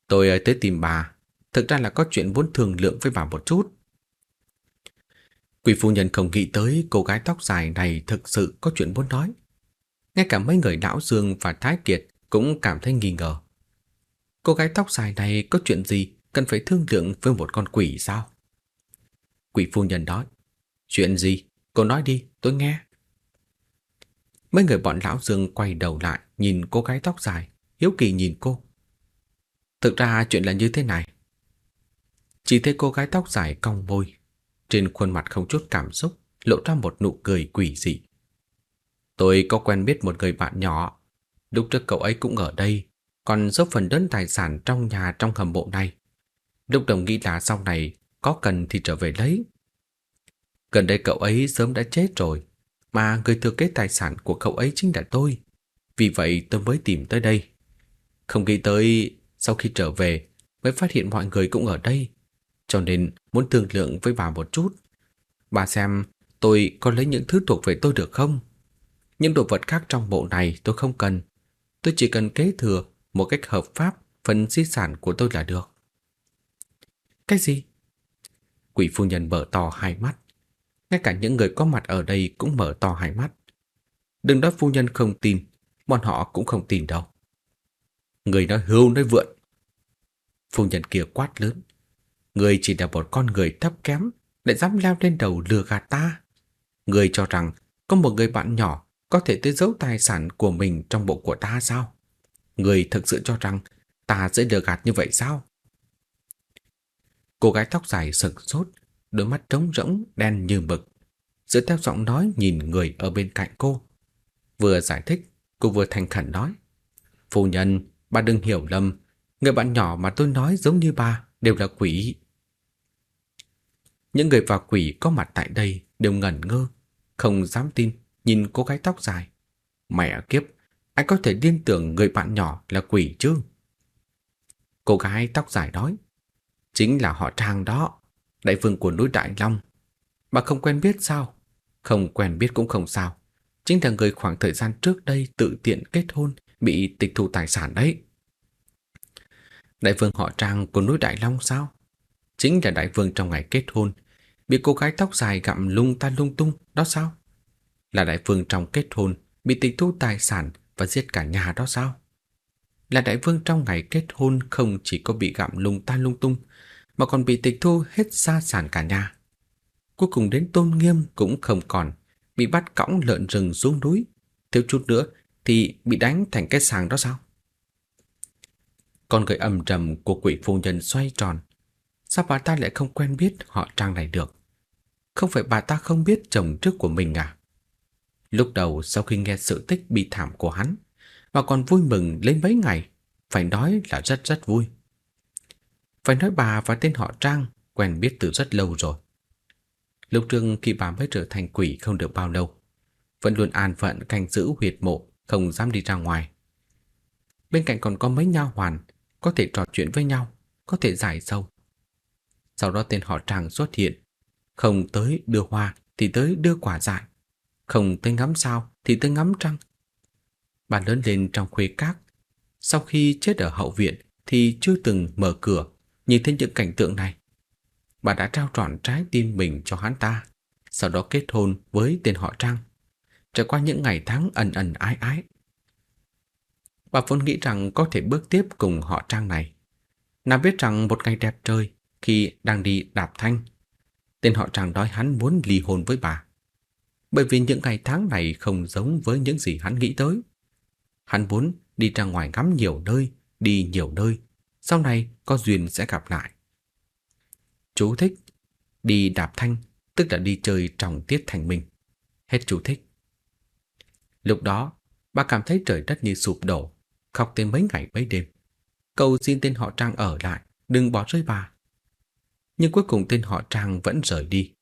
Tôi ờ, tới tìm bà, thực ra là có chuyện muốn thương lượng với bà một chút. Quỷ phu nhân không nghĩ tới cô gái tóc dài này thực sự có chuyện muốn nói. Ngay cả mấy người lão Dương và Thái Kiệt cũng cảm thấy nghi ngờ. Cô gái tóc dài này có chuyện gì cần phải thương lượng với một con quỷ sao? Quỷ phu nhân nói, chuyện gì? Cô nói đi, tôi nghe. Mấy người bọn lão Dương quay đầu lại nhìn cô gái tóc dài, hiếu kỳ nhìn cô. Thực ra chuyện là như thế này. Chỉ thấy cô gái tóc dài cong môi, trên khuôn mặt không chút cảm xúc, lộ ra một nụ cười quỷ dị. Tôi có quen biết một người bạn nhỏ, lúc trước cậu ấy cũng ở đây, còn dốc phần lớn tài sản trong nhà trong hầm mộ này. Lúc đồng nghĩ là sau này có cần thì trở về lấy. Gần đây cậu ấy sớm đã chết rồi, mà người thừa kế tài sản của cậu ấy chính là tôi. Vì vậy tôi mới tìm tới đây. Không nghĩ tới sau khi trở về mới phát hiện mọi người cũng ở đây, cho nên muốn thương lượng với bà một chút. Bà xem tôi có lấy những thứ thuộc về tôi được không? Những đồ vật khác trong bộ này tôi không cần. Tôi chỉ cần kế thừa một cách hợp pháp phần di sản của tôi là được. Cái gì? Quỷ phu nhân mở to hai mắt. Ngay cả những người có mặt ở đây cũng mở to hai mắt. Đừng nói phu nhân không tin, bọn họ cũng không tin đâu. Người nói hưu nói vượn. Phu nhân kia quát lớn. Người chỉ là một con người thấp kém, lại dám leo lên đầu lừa gạt ta. Người cho rằng có một người bạn nhỏ có thể tới giấu tài sản của mình trong bộ của ta sao? Người thực sự cho rằng ta dễ lừa gạt như vậy sao? Cô gái tóc dài sực sốt, đôi mắt trống rỗng đen như mực, dựa theo giọng nói nhìn người ở bên cạnh cô. Vừa giải thích, cô vừa thành khẩn nói: "Phu nhân, bà đừng hiểu lầm, người bạn nhỏ mà tôi nói giống như bà đều là quỷ." Những người và quỷ có mặt tại đây đều ngẩn ngơ, không dám tin nhìn cô gái tóc dài. Mẹ kiếp, Anh có thể liên tưởng người bạn nhỏ là quỷ chứ? Cô gái tóc dài nói. Chính là họ Trang đó, đại vương của núi Đại Long. Bà không quen biết sao? Không quen biết cũng không sao. Chính là người khoảng thời gian trước đây tự tiện kết hôn, bị tịch thu tài sản đấy. Đại vương họ Trang của núi Đại Long sao? Chính là đại vương trong ngày kết hôn, bị cô gái tóc dài gặm lung ta lung tung, đó sao? Là đại vương trong kết hôn, bị tịch thu tài sản và giết cả nhà đó sao? Là đại vương trong ngày kết hôn không chỉ có bị gặm lung tan lung tung, mà còn bị tịch thu hết gia sản cả nhà. Cuối cùng đến tôn nghiêm cũng không còn, bị bắt cõng lợn rừng xuống núi, thiếu chút nữa thì bị đánh thành cái sàng đó sao? Con người ầm trầm của quỷ phu nhân xoay tròn. Sao bà ta lại không quen biết họ trang này được? Không phải bà ta không biết chồng trước của mình à? Lúc đầu sau khi nghe sự tích bị thảm của hắn, và còn vui mừng lên mấy ngày, phải nói là rất rất vui. Phải nói bà và tên họ Trang quen biết từ rất lâu rồi. Lúc trước khi bà mới trở thành quỷ không được bao lâu, vẫn luôn an phận canh giữ huyệt mộ, không dám đi ra ngoài. Bên cạnh còn có mấy nha hoàn, có thể trò chuyện với nhau, có thể giải sâu. Sau đó tên họ Trang xuất hiện, không tới đưa hoa thì tới đưa quả dại, không tới ngắm sao thì tới ngắm trăng. Bà lớn lên trong khuê các, sau khi chết ở hậu viện thì chưa từng mở cửa nhìn thấy những cảnh tượng này. Bà đã trao trọn trái tim mình cho hắn ta, sau đó kết hôn với tên họ Trang. Trải qua những ngày tháng ẩn ẩn ái ái. Bà vốn nghĩ rằng có thể bước tiếp cùng họ Trang này. Nàng biết rằng một ngày đẹp trời, khi đang đi đạp thanh, tên họ Trang nói hắn muốn ly hôn với bà. Bởi vì những ngày tháng này không giống với những gì hắn nghĩ tới. Hắn muốn đi ra ngoài ngắm nhiều nơi, đi nhiều nơi, sau này có duyên sẽ gặp lại. Chú thích Đi đạp thanh Tức là đi chơi trong tiết thành minh. Hết chú thích. Lúc đó bà cảm thấy trời đất như sụp đổ Khóc tới mấy ngày mấy đêm. Cầu xin tên họ Trang ở lại Đừng bỏ rơi bà. Nhưng cuối cùng tên họ Trang vẫn rời đi.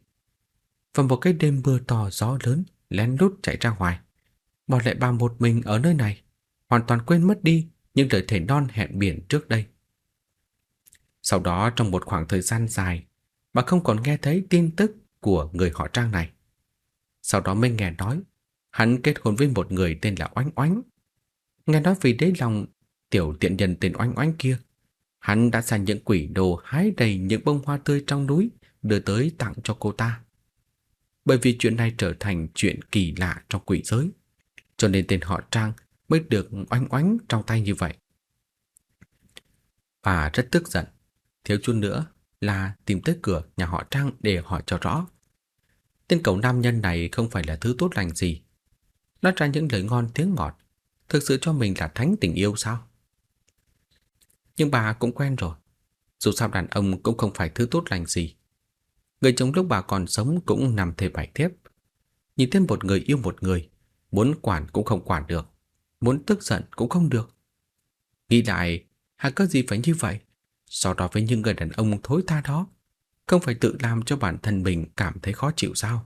Và một cái đêm mưa to gió lớn Lén lút chạy ra ngoài Bỏ lại bà một mình ở nơi này Hoàn toàn quên mất đi những lời thề non hẹn biển trước đây sau đó trong một khoảng thời gian dài, bà không còn nghe thấy tin tức của người họ Trang này. Sau đó mới nghe nói, hắn kết hôn với một người tên là Oánh Oánh. Nghe nói vì đế lòng tiểu tiện nhân tên Oánh Oánh kia, hắn đã sang những quỷ đồ hái đầy những bông hoa tươi trong núi đưa tới tặng cho cô ta. Bởi vì chuyện này trở thành chuyện kỳ lạ trong quỷ giới, cho nên tên họ Trang mới được oanh oánh trong tay như vậy. Bà rất tức giận, Thiếu chút nữa là tìm tới cửa nhà họ Trang để hỏi cho rõ. Tên cậu nam nhân này không phải là thứ tốt lành gì. Nói ra những lời ngon tiếng ngọt, thực sự cho mình là thánh tình yêu sao? Nhưng bà cũng quen rồi. Dù sao đàn ông cũng không phải thứ tốt lành gì. Người chồng lúc bà còn sống cũng nằm thề bảy tiếp. Nhìn thêm một người yêu một người, muốn quản cũng không quản được, muốn tức giận cũng không được. Nghĩ lại, hà có gì phải như vậy? So đó với những người đàn ông thối tha đó, không phải tự làm cho bản thân mình cảm thấy khó chịu sao?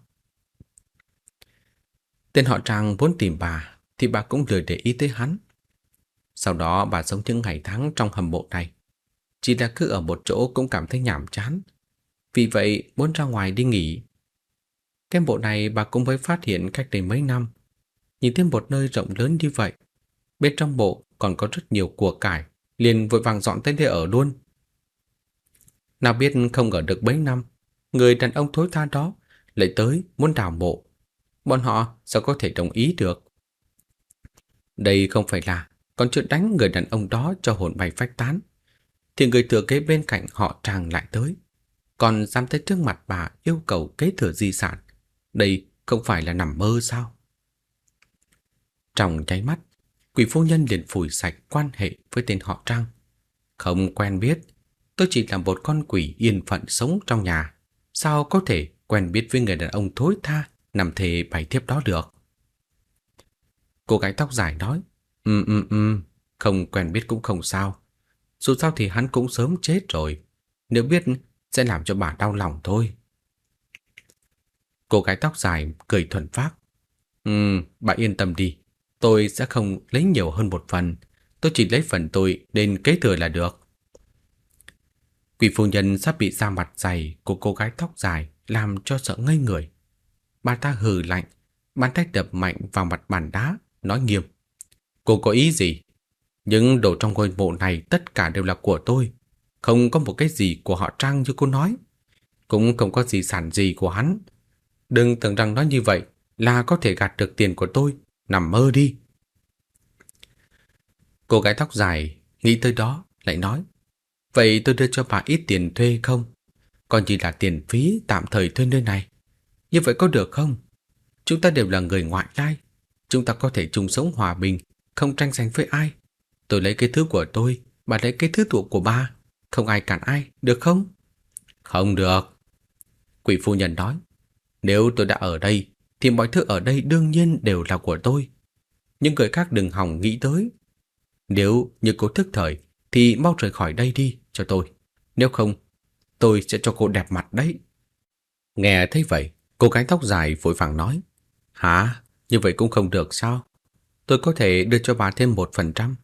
Tên họ Trang vốn tìm bà, thì bà cũng lười để ý tới hắn. Sau đó bà sống những ngày tháng trong hầm mộ này. Chỉ là cứ ở một chỗ cũng cảm thấy nhàm chán. Vì vậy muốn ra ngoài đi nghỉ. Cái bộ này bà cũng mới phát hiện cách đây mấy năm. Nhìn thấy một nơi rộng lớn như vậy. Bên trong bộ còn có rất nhiều của cải. Liền vội vàng dọn tới đây ở luôn. Nào biết không ở được mấy năm, người đàn ông thối tha đó lại tới muốn đào mộ. Bọn họ sao có thể đồng ý được? Đây không phải là còn chưa đánh người đàn ông đó cho hồn bay phách tán. Thì người thừa kế bên cạnh họ tràng lại tới. Còn dám tới trước mặt bà yêu cầu kế thừa di sản. Đây không phải là nằm mơ sao? Trong nháy mắt, quỷ phu nhân liền phủi sạch quan hệ với tên họ Trang. Không quen biết, Tôi chỉ là một con quỷ yên phận sống trong nhà. Sao có thể quen biết với người đàn ông thối tha nằm thề bày thiếp đó được? Cô gái tóc dài nói, Ừ ừ ừ, không quen biết cũng không sao. Dù sao thì hắn cũng sớm chết rồi. Nếu biết sẽ làm cho bà đau lòng thôi. Cô gái tóc dài cười thuần phát. Ừ, bà yên tâm đi. Tôi sẽ không lấy nhiều hơn một phần, tôi chỉ lấy phần tôi nên kế thừa là được. Quỷ phu nhân sắp bị da mặt dày của cô gái tóc dài làm cho sợ ngây người. Bà ta hừ lạnh, bàn tay đập mạnh vào mặt bàn đá, nói nghiêm. Cô có ý gì? Những đồ trong ngôi mộ này tất cả đều là của tôi. Không có một cái gì của họ Trang như cô nói. Cũng không có gì sản gì của hắn. Đừng tưởng rằng nói như vậy là có thể gạt được tiền của tôi. Nằm mơ đi. Cô gái tóc dài nghĩ tới đó lại nói. Vậy tôi đưa cho bà ít tiền thuê không? Còn chỉ là tiền phí tạm thời thuê nơi này. Như vậy có được không? Chúng ta đều là người ngoại lai. Chúng ta có thể chung sống hòa bình, không tranh giành với ai. Tôi lấy cái thứ của tôi, bà lấy cái thứ thuộc của bà. Không ai cản ai, được không? Không được. Quỷ phu nhân nói. Nếu tôi đã ở đây, thì mọi thứ ở đây đương nhiên đều là của tôi. Nhưng người khác đừng hòng nghĩ tới. Nếu như cô thức thời, thì mau rời khỏi đây đi cho tôi. Nếu không, tôi sẽ cho cô đẹp mặt đấy. Nghe thấy vậy, cô gái tóc dài vội vàng nói. Hả? Như vậy cũng không được sao? Tôi có thể đưa cho bà thêm một phần trăm.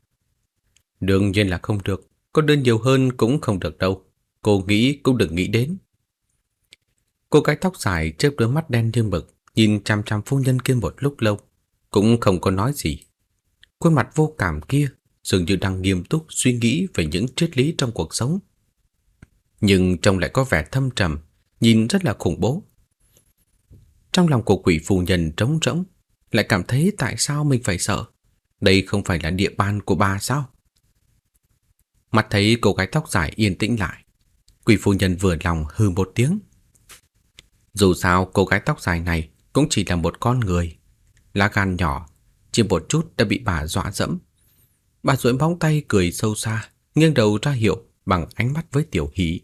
Đương nhiên là không được. Có đơn nhiều hơn cũng không được đâu. Cô nghĩ cũng đừng nghĩ đến. Cô gái tóc dài chớp đôi mắt đen như mực, nhìn chăm chăm phu nhân kia một lúc lâu, cũng không có nói gì. Khuôn mặt vô cảm kia dường như đang nghiêm túc suy nghĩ về những triết lý trong cuộc sống. Nhưng trông lại có vẻ thâm trầm, nhìn rất là khủng bố. Trong lòng của quỷ phù nhân trống rỗng, lại cảm thấy tại sao mình phải sợ. Đây không phải là địa bàn của bà sao? Mặt thấy cô gái tóc dài yên tĩnh lại. Quỷ phu nhân vừa lòng hư một tiếng. Dù sao cô gái tóc dài này cũng chỉ là một con người. Lá gan nhỏ, chỉ một chút đã bị bà dọa dẫm. Bà duỗi móng tay cười sâu xa, nghiêng đầu ra hiệu bằng ánh mắt với tiểu hỷ.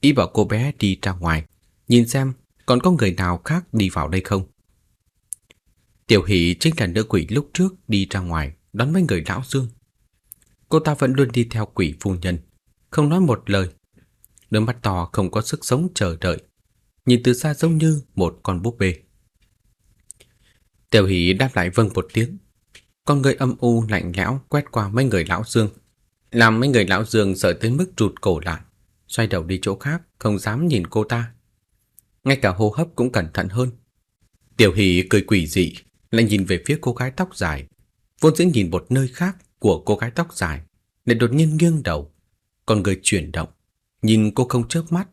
Ý bảo cô bé đi ra ngoài, nhìn xem còn có người nào khác đi vào đây không. Tiểu hỷ chính là nữ quỷ lúc trước đi ra ngoài đón mấy người lão Dương. Cô ta vẫn luôn đi theo quỷ phu nhân, không nói một lời. Đôi mắt to không có sức sống chờ đợi, nhìn từ xa giống như một con búp bê. Tiểu hỷ đáp lại vâng một tiếng, con người âm u lạnh lẽo quét qua mấy người lão Dương, làm mấy người lão Dương sợ tới mức rụt cổ lại, xoay đầu đi chỗ khác, không dám nhìn cô ta. Ngay cả hô hấp cũng cẩn thận hơn. Tiểu Hỷ cười quỷ dị, lại nhìn về phía cô gái tóc dài, vốn dĩ nhìn một nơi khác của cô gái tóc dài, nên đột nhiên nghiêng đầu, con người chuyển động, nhìn cô không chớp mắt,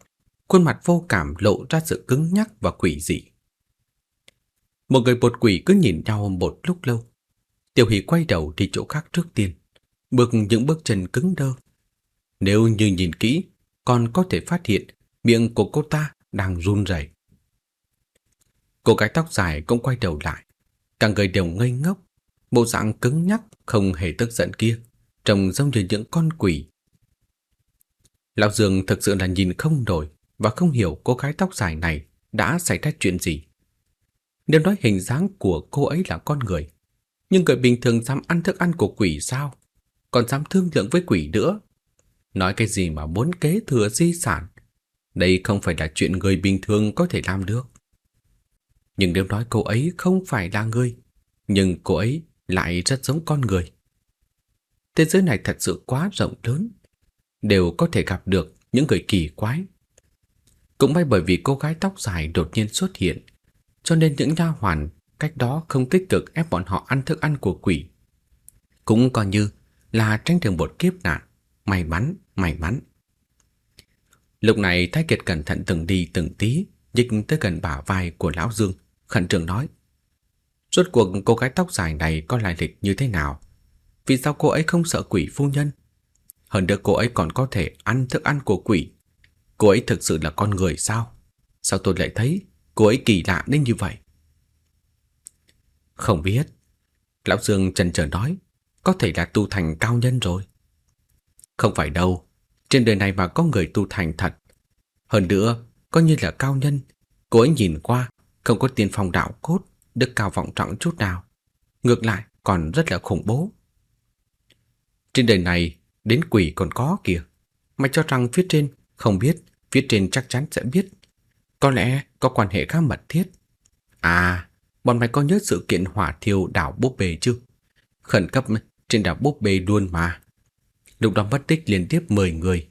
khuôn mặt vô cảm lộ ra sự cứng nhắc và quỷ dị. Một người bột quỷ cứ nhìn nhau một lúc lâu, Tiểu Hỷ quay đầu đi chỗ khác trước tiên, bước những bước chân cứng đơ. Nếu như nhìn kỹ, còn có thể phát hiện miệng của cô ta đang run rẩy. Cô gái tóc dài cũng quay đầu lại, cả người đều ngây ngốc, bộ dạng cứng nhắc không hề tức giận kia, trông giống như những con quỷ. Lão Dương thực sự là nhìn không nổi và không hiểu cô gái tóc dài này đã xảy ra chuyện gì. Nếu nói hình dáng của cô ấy là con người, nhưng người bình thường dám ăn thức ăn của quỷ sao? Còn dám thương lượng với quỷ nữa? Nói cái gì mà muốn kế thừa di sản? Đây không phải là chuyện người bình thường có thể làm được. Nhưng nếu nói cô ấy không phải là người, nhưng cô ấy lại rất giống con người. Thế giới này thật sự quá rộng lớn, đều có thể gặp được những người kỳ quái. Cũng may bởi vì cô gái tóc dài đột nhiên xuất hiện, cho nên những nha hoàn cách đó không tích cực ép bọn họ ăn thức ăn của quỷ. Cũng coi như là tranh được một kiếp nạn, may mắn, may mắn. Lúc này Thái Kiệt cẩn thận từng đi từng tí, dịch tới gần bả vai của Lão Dương, khẩn trương nói. Rốt cuộc cô gái tóc dài này có lai lịch như thế nào? Vì sao cô ấy không sợ quỷ phu nhân? Hơn nữa cô ấy còn có thể ăn thức ăn của quỷ. Cô ấy thực sự là con người sao? Sao tôi lại thấy cô ấy kỳ lạ đến như vậy? Không biết. Lão Dương chần trở nói, có thể là tu thành cao nhân rồi. Không phải đâu, trên đời này mà có người tu thành thật. Hơn nữa, coi như là cao nhân, cô ấy nhìn qua, không có tiền phòng đạo cốt, đức cao vọng trọng chút nào. Ngược lại, còn rất là khủng bố. Trên đời này, đến quỷ còn có kìa. Mày cho rằng phía trên không biết, phía trên chắc chắn sẽ biết. Có lẽ có quan hệ khá mật thiết. À, bọn mày có nhớ sự kiện hỏa thiêu đảo búp bề chứ? Khẩn cấp trên đảo búp bê luôn mà. Lúc đó mất tích liên tiếp 10 người.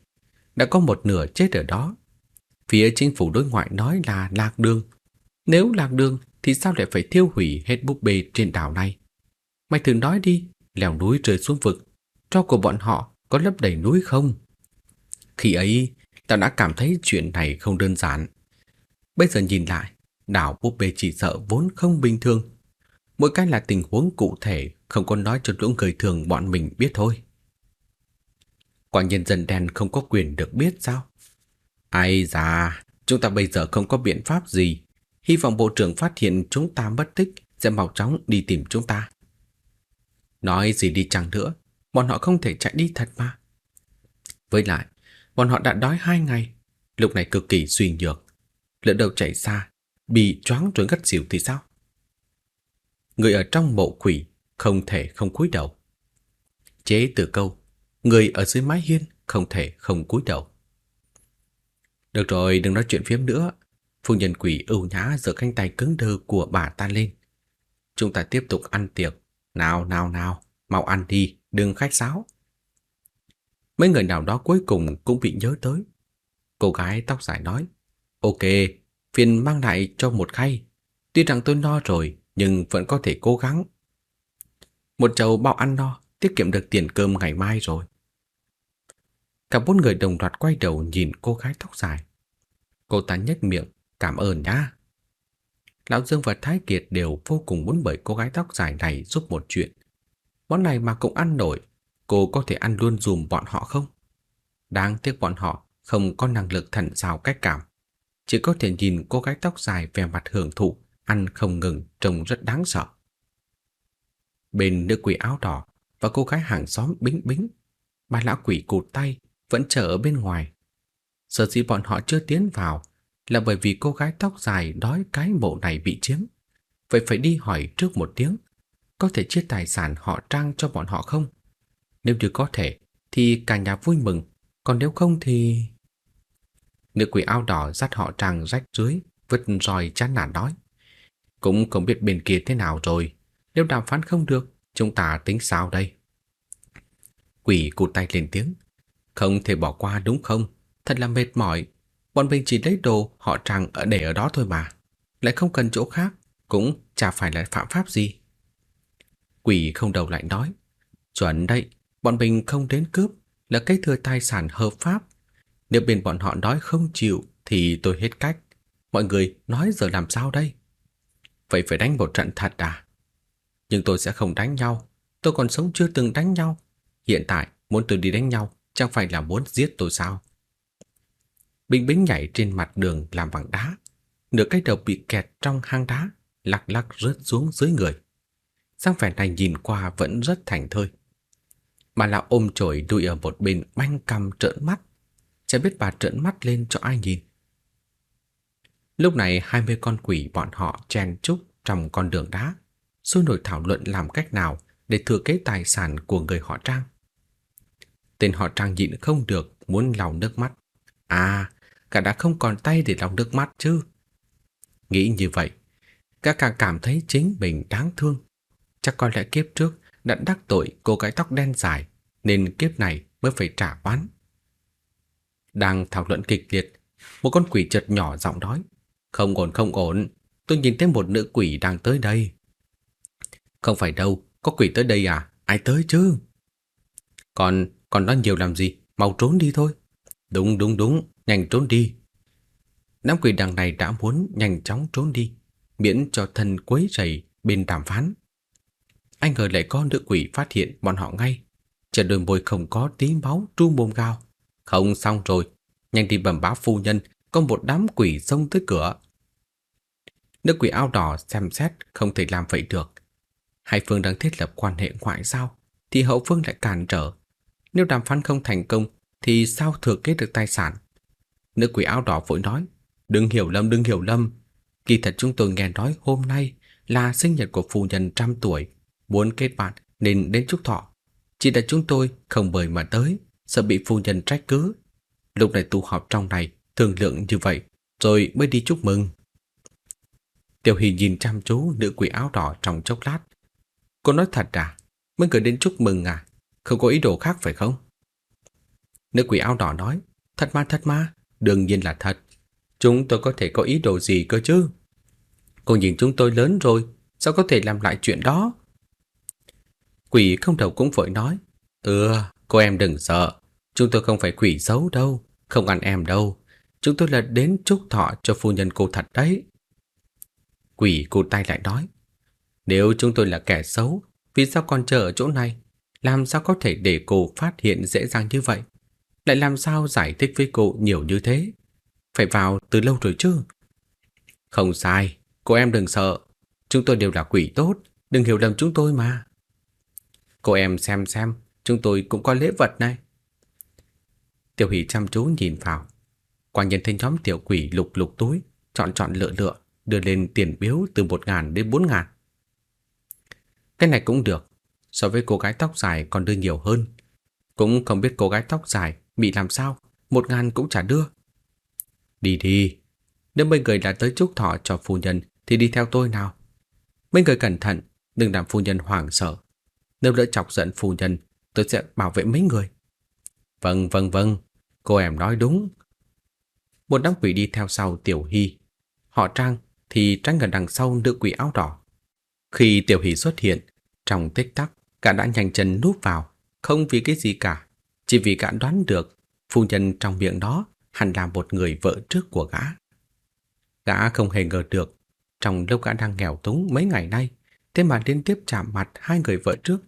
Đã có một nửa chết ở đó. Phía chính phủ đối ngoại nói là lạc đường. Nếu lạc đường thì sao lại phải thiêu hủy hết búp bê trên đảo này? Mày thử nói đi, leo núi rơi xuống vực, cho của bọn họ có lấp đầy núi không? Khi ấy, tao đã cảm thấy chuyện này không đơn giản. Bây giờ nhìn lại, đảo búp bê chỉ sợ vốn không bình thường. Mỗi cái là tình huống cụ thể, không có nói cho những người thường bọn mình biết thôi. Quả nhân dân đen không có quyền được biết sao? Ai da, chúng ta bây giờ không có biện pháp gì. Hy vọng bộ trưởng phát hiện chúng ta mất tích sẽ mau chóng đi tìm chúng ta. Nói gì đi chăng nữa, bọn họ không thể chạy đi thật mà. Với lại, bọn họ đã đói hai ngày, lúc này cực kỳ suy nhược. Lỡ đầu chạy xa, bị choáng rồi ngất xỉu thì sao? Người ở trong mộ quỷ không thể không cúi đầu. Chế từ câu, người ở dưới mái hiên không thể không cúi đầu. Được rồi, đừng nói chuyện phiếm nữa. Phu nhân quỷ ưu nhã giơ cánh tay cứng đơ của bà ta lên. Chúng ta tiếp tục ăn tiệc. Nào, nào, nào, mau ăn đi, đừng khách sáo. Mấy người nào đó cuối cùng cũng bị nhớ tới. Cô gái tóc dài nói, Ok, phiền mang lại cho một khay. Tuy rằng tôi no rồi, nhưng vẫn có thể cố gắng. Một chầu bao ăn no, tiết kiệm được tiền cơm ngày mai rồi. Cả bốn người đồng loạt quay đầu nhìn cô gái tóc dài. Cô ta nhếch miệng, cảm ơn nhá. Lão Dương và Thái Kiệt đều vô cùng muốn bởi cô gái tóc dài này giúp một chuyện. Món này mà cũng ăn nổi, cô có thể ăn luôn dùm bọn họ không? Đáng tiếc bọn họ không có năng lực thận xào cách cảm. Chỉ có thể nhìn cô gái tóc dài vẻ mặt hưởng thụ, ăn không ngừng trông rất đáng sợ. Bên nữ quỷ áo đỏ và cô gái hàng xóm bính bính, ba lão quỷ cụt tay vẫn chờ ở bên ngoài. Sở dĩ bọn họ chưa tiến vào là bởi vì cô gái tóc dài đói cái mộ này bị chiếm. Vậy phải đi hỏi trước một tiếng, có thể chia tài sản họ trang cho bọn họ không? Nếu như có thể, thì cả nhà vui mừng, còn nếu không thì... Nữ quỷ áo đỏ dắt họ trang rách dưới, vứt roi chán nản nói. Cũng không biết bên kia thế nào rồi, nếu đàm phán không được, chúng ta tính sao đây? Quỷ cụt tay lên tiếng. Không thể bỏ qua đúng không? Thật là mệt mỏi. Bọn mình chỉ lấy đồ họ trang ở để ở đó thôi mà. Lại không cần chỗ khác, cũng chả phải là phạm pháp gì. Quỷ không đầu lại nói. Chuẩn đấy, bọn mình không đến cướp, là cái thừa tài sản hợp pháp. Nếu bên bọn họ nói không chịu, thì tôi hết cách. Mọi người nói giờ làm sao đây? Vậy phải đánh một trận thật à? Nhưng tôi sẽ không đánh nhau. Tôi còn sống chưa từng đánh nhau. Hiện tại muốn tôi đi đánh nhau chẳng phải là muốn giết tôi sao? Bình Bính nhảy trên mặt đường làm bằng đá, nửa cái đầu bị kẹt trong hang đá, lắc lắc rớt xuống dưới người. Sang vẻ này nhìn qua vẫn rất thành thơi. bà lão ôm chổi đuôi ở một bên banh cằm trợn mắt, Chả biết bà trợn mắt lên cho ai nhìn. Lúc này hai mươi con quỷ bọn họ chen chúc trong con đường đá, sôi nổi thảo luận làm cách nào để thừa kế tài sản của người họ Trang. Tên họ Trang nhịn không được muốn lau nước mắt. À, cả đã không còn tay để lau nước mắt chứ. Nghĩ như vậy, cả càng cảm thấy chính mình đáng thương. Chắc có lẽ kiếp trước đã đắc tội cô gái tóc đen dài, nên kiếp này mới phải trả oán. Đang thảo luận kịch liệt, một con quỷ chợt nhỏ giọng nói. Không ổn không ổn, tôi nhìn thấy một nữ quỷ đang tới đây. Không phải đâu, có quỷ tới đây à? Ai tới chứ? Còn, còn nói nhiều làm gì? Mau trốn đi thôi. Đúng đúng đúng, nhanh trốn đi. Đám quỷ đằng này đã muốn nhanh chóng trốn đi, miễn cho thân quấy rầy bên đàm phán. Anh ngờ lại có nữ quỷ phát hiện bọn họ ngay. Trên đôi môi không có tí máu tru mồm gao. Không xong rồi, nhanh đi bẩm báo phu nhân, có một đám quỷ xông tới cửa. Nữ quỷ áo đỏ xem xét không thể làm vậy được. Hai phương đang thiết lập quan hệ ngoại giao, thì hậu phương lại cản trở. Nếu đàm phán không thành công, thì sao thừa kế được tài sản? Nữ quỷ áo đỏ vội nói, đừng hiểu lầm, đừng hiểu lầm. Kỳ thật chúng tôi nghe nói hôm nay là sinh nhật của phu nhân trăm tuổi, muốn kết bạn nên đến chúc thọ. Chỉ là chúng tôi không mời mà tới, sợ bị phu nhân trách cứ. Lúc này tụ họp trong này, thương lượng như vậy, rồi mới đi chúc mừng. Tiểu Hỷ nhìn chăm chú nữ quỷ áo đỏ trong chốc lát. Cô nói thật à? mới gửi đến chúc mừng à? Không có ý đồ khác phải không? Nữ quỷ áo đỏ nói, thật mà thật mà, đương nhiên là thật. Chúng tôi có thể có ý đồ gì cơ chứ? Cô nhìn chúng tôi lớn rồi, sao có thể làm lại chuyện đó? Quỷ không đầu cũng vội nói, Ừ, cô em đừng sợ, chúng tôi không phải quỷ xấu đâu, không ăn em đâu. Chúng tôi là đến chúc thọ cho phu nhân cô thật đấy. Quỷ cụt tay lại nói, nếu chúng tôi là kẻ xấu, vì sao còn chờ ở chỗ này? Làm sao có thể để cô phát hiện dễ dàng như vậy? Lại làm sao giải thích với cô nhiều như thế? Phải vào từ lâu rồi chứ? Không sai, cô em đừng sợ. Chúng tôi đều là quỷ tốt, đừng hiểu lầm chúng tôi mà. Cô em xem xem, chúng tôi cũng có lễ vật này. Tiểu hỷ chăm chú nhìn vào. Quả nhân thấy nhóm tiểu quỷ lục lục túi, chọn chọn lựa lựa, đưa lên tiền biếu từ một ngàn đến bốn ngàn. Cái này cũng được, so với cô gái tóc dài còn đưa nhiều hơn. Cũng không biết cô gái tóc dài bị làm sao, một ngàn cũng trả đưa. Đi đi, nếu mấy người đã tới chúc thọ cho phu nhân thì đi theo tôi nào. Mấy người cẩn thận, đừng làm phu nhân hoảng sợ. Nếu lỡ chọc giận phu nhân, tôi sẽ bảo vệ mấy người. Vâng, vâng, vâng, cô em nói đúng. Một đám quỷ đi theo sau Tiểu Hy. Họ Trang thì tránh gần đằng sau nữ quỷ áo đỏ. Khi Tiểu Hy xuất hiện, trong tích tắc, cả đã nhanh chân núp vào, không vì cái gì cả, chỉ vì gã đoán được phu nhân trong miệng đó hẳn là một người vợ trước của gã. Gã không hề ngờ được, trong lúc gã đang nghèo túng mấy ngày nay, thế mà liên tiếp chạm mặt hai người vợ trước.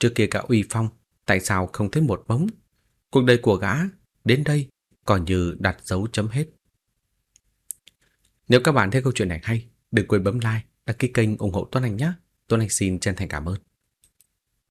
Trước kia cả uy phong, tại sao không thấy một bóng? Cuộc đời của gã đến đây còn như đặt dấu chấm hết. Nếu các bạn thấy câu chuyện này hay, đừng quên bấm like, đăng ký kênh ủng hộ Tuấn Anh nhé. Tuấn Anh xin chân thành cảm ơn.